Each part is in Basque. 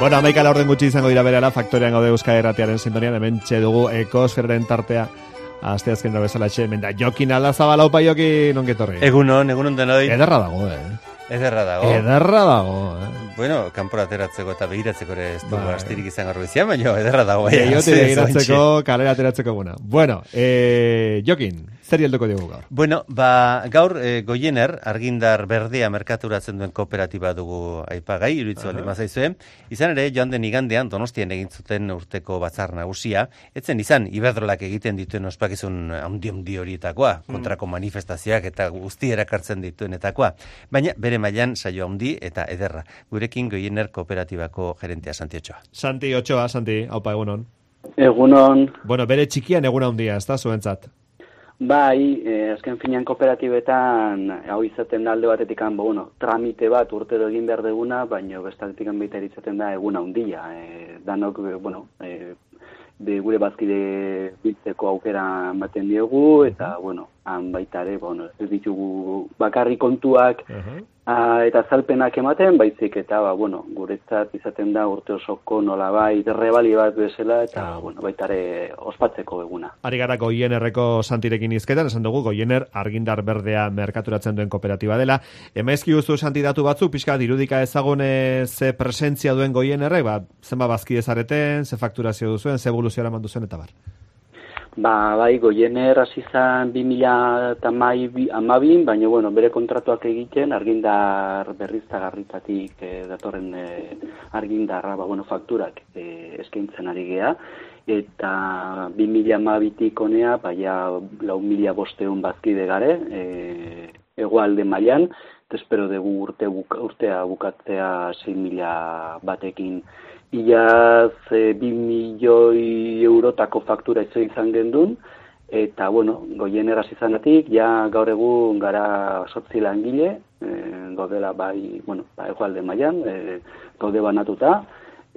Bueno, amaika orden gutxi izango dira berela, faktorean gaude Euskal Herratiaren sintonian, hemen dugu ekosferren tartea, Aste azken bezala txe, menda, jokin alda zabala upa jokin ongetorri. Egunon, egunon denoi. Ederra dago, eh? Ederra dago. Ederra dago, eh? Bueno, kanpora ateratzeko eta begiratzeko ere ez dugu bai. astirik izan garrubizian, baina ederra dago. Bai, begiratzeko, kalera ateratzeko guna. Bueno, eh, jokin, Zer helduko dugu gaur? Bueno, ba, gaur e, goiener, argindar berdea merkaturatzen duen kooperatiba dugu aipagai, iruditzen uh -huh. mazaizue. Izan ere, joan den igandean, donostian egin zuten urteko batzar nagusia, etzen izan, iberdrolak egiten dituen ospakizun handi horietakoa, mm. kontrako manifestazioak eta guzti erakartzen dituenetakoa. Baina, bere mailan saio handi eta ederra. Gurekin goiener kooperatibako gerentea Santi Ochoa. Santi Ochoa, Santi, haupa egunon. Egunon. Bueno, bere txikian egun handia, ez da, zuentzat? Bai, eh, azken finean kooperatibetan hau izaten da alde batetik ba, bueno, tramite bat urtero egin behar deguna, baina bestatetik baita izaten da eguna handia. Eh, danok, eh, bueno, eh, de gure bazkide biltzeko aukera ematen diegu, eta, bueno, han baita ere, bueno, ez ditugu bakarri kontuak, uh eta zalpenak ematen, baizik eta, ba, bueno, guretzat izaten da urte osoko nola bai, derrebali bat bezala, eta, uh bueno, baita ere ospatzeko eguna. Ari gara goienerreko santirekin izketan, esan dugu, goiener argindar berdea merkaturatzen duen kooperatiba dela. Emaizki guztu santidatu batzu, pixka dirudika ezagune ze presentzia duen goienerrek, ba, zenba bazkide zareten, ze fakturazio duzuen, ze evoluzioa mandu zuen, eta bar. Ba, bai, goiener hasi zan 2012, baina bueno, bere kontratuak egiten argindar berriztagarritatik e, datorren e, argindarra, ba, bueno, fakturak e, eskaintzen ari gea. Eta 2012tik honea, ba ja 4000 bosteun bazkide gare, e, egoalde mailan, espero dugu urte urtea bukatzea 6000 batekin Iaz e, bi milioi eurotako faktura ez izan gendun, eta, bueno, goien eraz izanatik, ja gaur egun gara sortzi langile, e, gaudela bai, bueno, ba, egualde maian, e, gaude banatuta,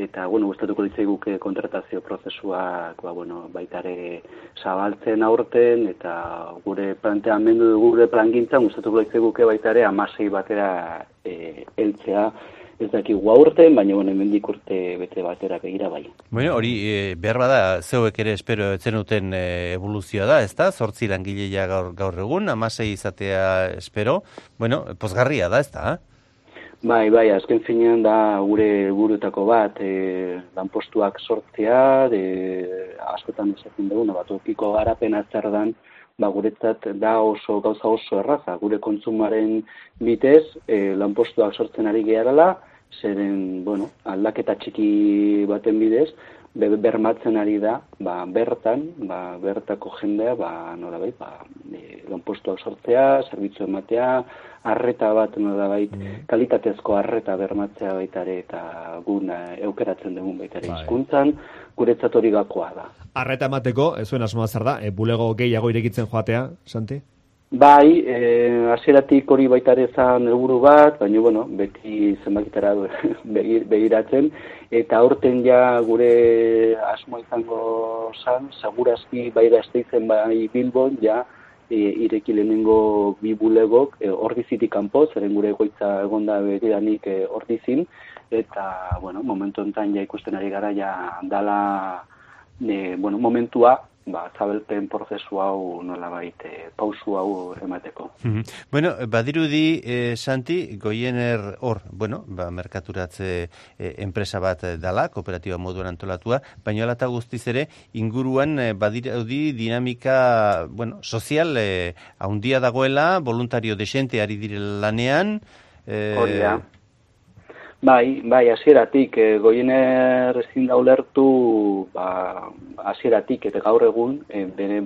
eta, bueno, gustatuko ditzei guke kontratazio prozesuak, ba, bueno, baitare zabaltzen aurten, eta gure planteamendu, gure plangintzan, gustatuko ditzei guke baitare amasei batera e, eltzea, ez daki urte, baina bueno, hemendik urte bete batera begira bai. Bueno, hori e, behar bada zeuek ere espero etzen duten e, evoluzioa da, ezta? Zortzi langilea gaur, gaur egun, amasei izatea espero. Bueno, pozgarria da, ezta? Bai, bai, azken finean da gure burutako bat, e, lanpostuak sortzea, de, askotan esaten duguna, bat okiko garapena zer dan, ba, guretzat da oso gauza oso erraza, gure kontsumaren bitez, e, lanpostuak sortzen ari geharala, zeren, bueno, aldaketa txiki baten bidez, be, bermatzen ari da, ba, bertan, ba, bertako jendea, ba, nola bai, ba, e, lanpostuak sortzea, zerbitzu ematea, arreta bat, nola bai, mm. kalitatezko arreta bermatzea baitare, eta guna eukeratzen dugun baitare bai. izkuntzan, guretzat hori gakoa da. Arreta emateko, ez zuen asmoa zer da, e, bulego gehiago irekitzen joatea, Santi? Bai, eh, hasieratik hori baita ere zan helburu bat, baina bueno, beti zenbakitara begiratzen. Eta aurten ja gure asmo izango san, segurazki bai da esteitzen bai Bilbon ja e, ireki lehenengo bi bulegok e, ordizitik kanpo, zeren gure egoitza egonda begiranik e, ordizin. Eta bueno, momentu enten ja ikusten ari gara ja dala e, bueno, momentua ba, zabelpen prozesu hau nola baite, pausu hau emateko. Bueno, badirudi, eh, Santi, goiener hor, bueno, ba, merkaturatze enpresa bat dala, kooperatiba moduan antolatua, baina alata guztiz ere, inguruan eh, badirudi dinamika, bueno, sozial, eh, haundia dagoela, voluntario desente ari dire lanean, eh, Bai, bai, hasieratik e, goiener ezin da ulertu, ba, hasieratik eta gaur egun, e, bere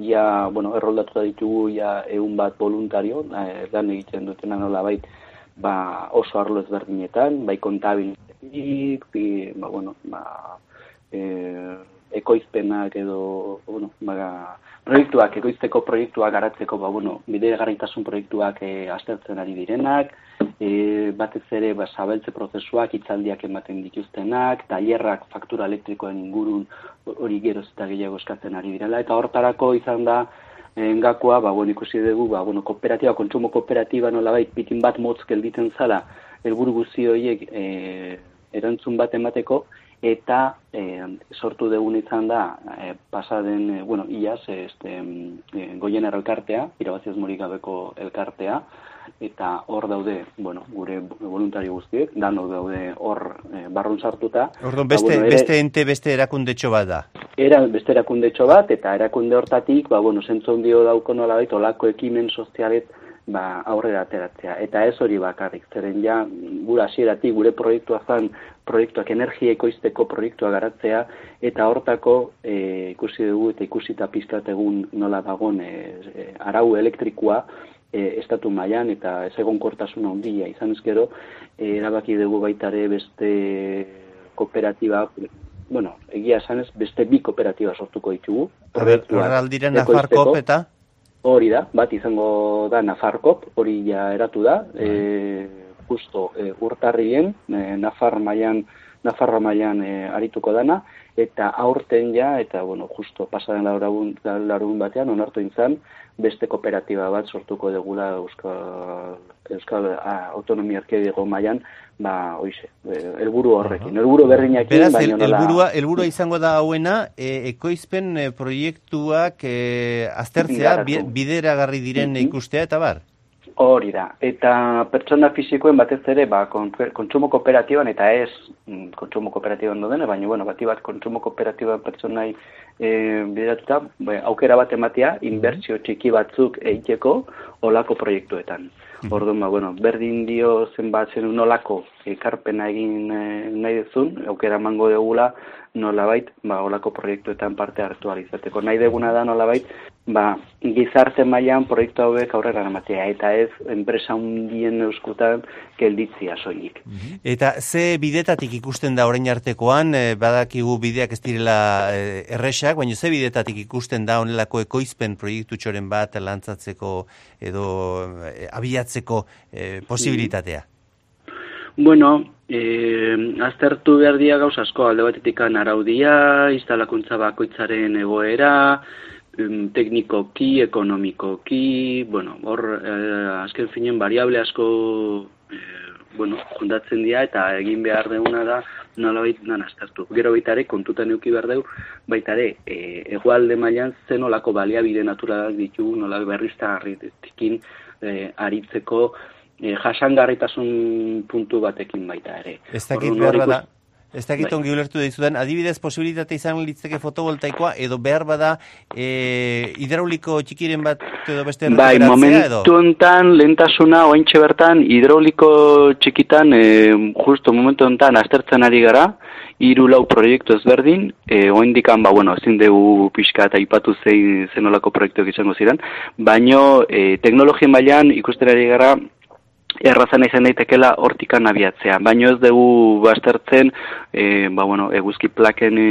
ja, bueno, erroldatu da ditugu ja egun bat voluntario, e, lan egiten dutena nola bai, ba, oso arlo ezberdinetan, bai kontabilitik, bi, ba, bueno, ba, e, ekoizpenak edo, bueno, ba, proiektuak, ekoizteko proiektuak garatzeko, ba, bueno, bide proiektuak e, aztertzen ari direnak, e, batez ere ba, zabeltze prozesuak, itzaldiak ematen dituztenak, tailerrak faktura elektrikoen ingurun hori geroz eta gehiago eskatzen ari direla, eta hortarako izan da, engakoa, ba, bueno, ikusi dugu, ba, bueno, kooperatiba, kontsumo kooperatiba nola bai, pitin bat motz gelditzen zala, helburu guzti horiek e, erantzun bat emateko, eta e, sortu dugun izan da, e, pasaden, e, bueno, iaz, este, e, goien elkartea, irabaziaz morik gabeko elkartea, eta hor daude, bueno, gure voluntari guztiek, dan daude hor e, barrun sartuta. Orduan, beste, bueno, beste ente, beste erakundetxo bat da? Era, beste erakundetxo bat, eta erakunde hortatik, ba, bueno, zentzun dio dauko nola baita, olako ekimen sozialet, ba, aurrera ateratzea. Eta ez hori bakarrik, zeren ja, gure hasieratik gure proiektua zan, proiektuak energia ekoizteko proiektua garatzea, eta hortako e, ikusi dugu eta ikusi eta pizkat egun nola dagon e, e, arau elektrikoa, e, estatu mailan eta ez egon kortasun handia izan ezkero, e, erabaki dugu baitare beste kooperatiba, bueno, egia esan ez, beste bi kooperatiba sortuko ditugu. Horra aldiren Nafarkop eta? Hori da, bat izango da Nafarkop, hori ja eratu da, e, justo e, urtarrien, e, Nafar mailan Nafarra mailan e, arituko dana, eta aurten ja, eta bueno, justo pasaren larun, larun batean, onartu intzan, beste kooperatiba bat sortuko degula Euskal, Euskal Autonomia Erkidego mailan, ba, oize, helburu horrekin, helburu berriñekin, Beraz, baina nola... Elburua, elburua izango da hauena, e, ekoizpen proiektuak e, aztertzea, bideragarri diren ikustea eta bar? Hori da, eta pertsona fisikoen batez ere, ba, kontsumo kooperatiban, eta ez mm, kontsumo kooperatiban doden, baina, bueno, bati bat kontsumo kooperatiban pertsonai e, bideratuta, ba, aukera bat ematea, inbertsio txiki batzuk eiteko olako proiektuetan. Orduan, ba, bueno, berdin dio zenbat zen nolako ekarpena egin e, nahi dezun, aukera mango degula, nolabait, ba, olako proiektuetan parte hartu alizateko. Nahi deguna da nolabait, ba, gizarte mailan proiektu hauek aurrera eramatea eta ez enpresa hundien euskutan gelditzia soilik. Mhm. Eta ze bidetatik ikusten da orain artekoan, e, badakigu bideak ez direla e, erresak, baina ze bidetatik ikusten da honelako ekoizpen proiektu txoren bat lantzatzeko edo e, abiatzeko e, posibilitatea? Bueno, e, aztertu behar dia gauz asko alde batetik araudia, instalakuntza bakoitzaren egoera, teknikoki, ekonomikoki, bueno, hor eh, azken finen variable asko eh, bueno, kontatzen dira eta egin behar deuna da nolabait nan aztertu. Gero baita ere, kontutan euki behar deu, baita ere, e, egualde mailan zen olako baliabide naturalak ditu, nola berrizta garritekin e, aritzeko e, jasangarritasun puntu batekin baita ere. Ez dakit behar da, Ez dakit bai. ongi ulertu da adibidez posibilitate izan litzeke fotovoltaikoa, edo behar bada e, hidrauliko txikiren bat edo beste Bai, momentu enten, lehentasuna, ointxe bertan, hidrauliko txikitan, e, justo momentu enten, aztertzen ari gara, hiru lau proiektu ezberdin, e, oindikan, ba, bueno, ezin dugu pixka eta ipatu zein zenolako proiektuak izango ziren, baino e, teknologien bailan ikusten ari gara, errazan izan daitekela hortikan abiatzea. Baino ez dugu bastertzen, e, ba, bueno, eguzki plaken e,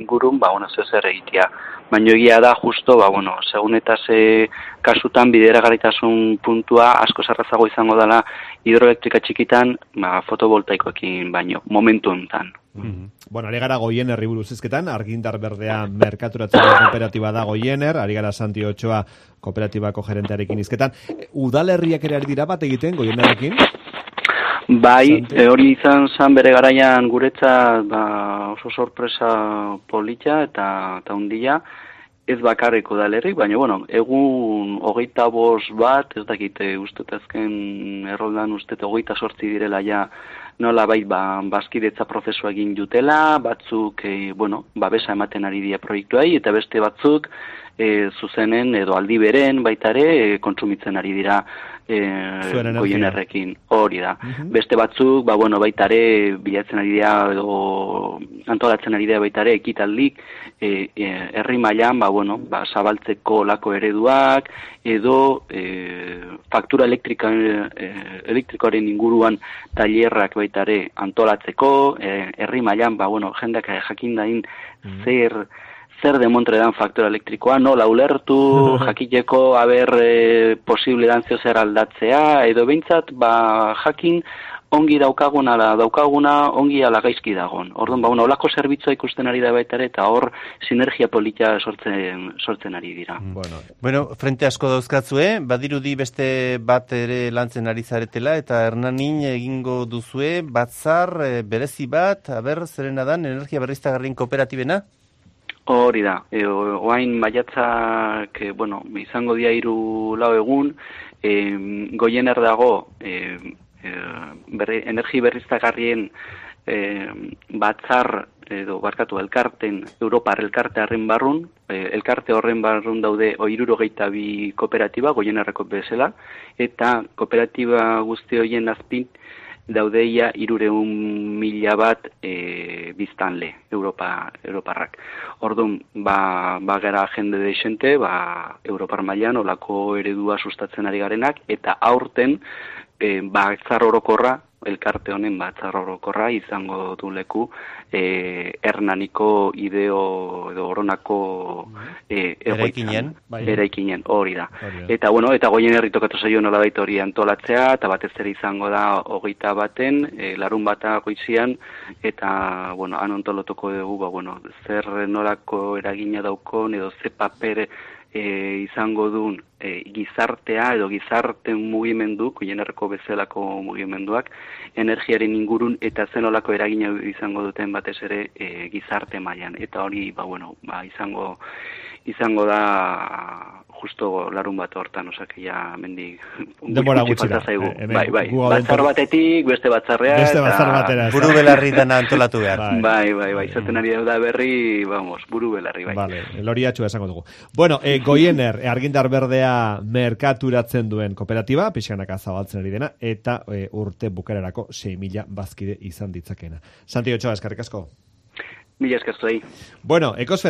ingurun, ba, bueno, zer egitea. Baino egia da, justo, ba, bueno, segun eta ze kasutan bidera garitasun puntua asko zarrazago izango dela hidroelektrika txikitan, ba, fotovoltaikoekin baino, momentu enten. Mm Bueno, ari gara goien herri buruz ezketan, argindar berdea merkaturatzen kooperatiba da goiener, ari gara Santi Ochoa kooperatibako gerentearekin izketan. Udalerriak ere ari dira bat egiten goienerrekin? Bai, e, hori izan zan bere garaian guretza ba, oso sorpresa politxa eta, eta undia, ez bakarriko udalerrik, baina, bueno, egun hogeita bos bat, ez dakite uste azken erroldan uste hogeita sortzi direla ja nola bai ba, baskidetza prozesua egin dutela, batzuk e, bueno, babesa ematen ari dira proiektuai, eta beste batzuk e, zuzenen edo aldi beren baitare e, kontsumitzen ari dira e, goien errekin hori da. Mhm. Beste batzuk, ba, bueno, baitare bilatzen ari dira edo antolatzen ari dira baitare ekitaldik e, e, herri mailan ba, bueno, ba, zabaltzeko lako ereduak edo e, faktura elektrika, e, elektrikoaren inguruan tailerrak baitare antolatzeko, e, herri mailan ba, bueno, jendak jakin dain mm. zer zer demontre dan faktura elektrikoa, nola ulertu, jakiteko, haber, e, posible dan zer aldatzea, edo behintzat, ba, jakin, ongi daukaguna ala daukaguna ongi ala gaizki dagon. Orduan ba bueno, holako zerbitzua ikusten ari da baita ere eta hor sinergia polita sortzen sortzen ari dira. Mm. Bueno, Bueno, frente asko dauzkatzue, badirudi beste bat ere lantzen ari zaretela, eta hernanin egingo duzue, batzar eh, berezi bat, aber, zerena dan, energia berriztagarrien kooperatibena? Hori da, e, oain maiatzak, e, bueno, izango dia hiru lau egun, e, goiener dago e, berri, energi berriztagarrien e, batzar edo barkatu elkarten, Europar elkartearen barrun, e, elkarte horren barrun daude oiruro bi kooperatiba, goienerreko bezala, eta kooperatiba guzti horien azpin, daudeia irureun mila bat e, biztanle Europa, Europarrak. Orduan, ba, ba gara jende deixente, ba, Europar mailan olako eredua sustatzen ari garenak, eta aurten e, batzar orokorra, elkarte honen batzar orokorra izango du leku e, hernaniko ideo edo oronako e, egoitzan. Eraikinen. Bai. Eraikinen, hori da. Hori da. Eta bueno, eta goien herri tokatu zaio nolabait hori antolatzea, eta batez ere izango da hogeita baten, e, larun bata goizian, eta, bueno, han ontolotuko dugu, ba, bueno, zer nolako eragina daukon, edo ze paper e, izango duen e, gizartea edo gizarte mugimendu, goienerreko bezalako mugimenduak, energiaren ingurun eta zenolako eragina izango duten batez ere e, gizarte mailan. Eta hori, ba, bueno, ba, izango izango da justo larun bat hortan, osak ja mendik Denbora gutxi gutxira. zaigu. Eh, bai, bai, batzar batetik, beste batzarrea. Beste eta- batzar batera. ez da? Buru belarri dana antolatu behar. Bai. Bai, bai, bai, izaten ari da berri, vamos, buru belarri, bai. Vale, loriatxua esango dugu. Bueno, e, goiener, e, argindar berdea merkaturatzen duen kooperatiba, pixkanaka zabaltzen ari dena, eta e, urte bukarerako 6.000 bazkide izan ditzakena. Santi Ochoa, eskarrik asko. Mila eskertu Bueno, ekosfera.